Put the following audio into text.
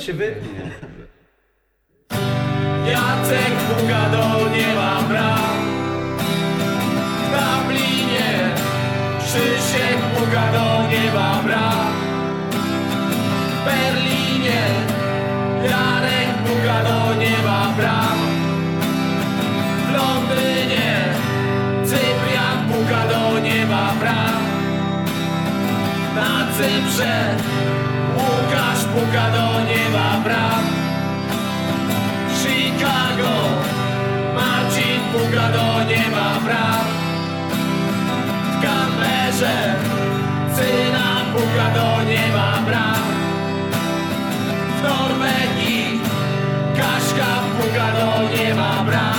się wytnie. Jacek puka do nieba bram W Dublinie Krzysiek puka do nieba bram W Berlinie Jarek puka do nieba bram W Londynie Cyprian puka do nieba bram Na Cyprze puka do nieba bram Chicago Marcin puka do nieba bram W Kamberze Cyna puka do nieba bram W Norwegii Kaśka puka do nieba bram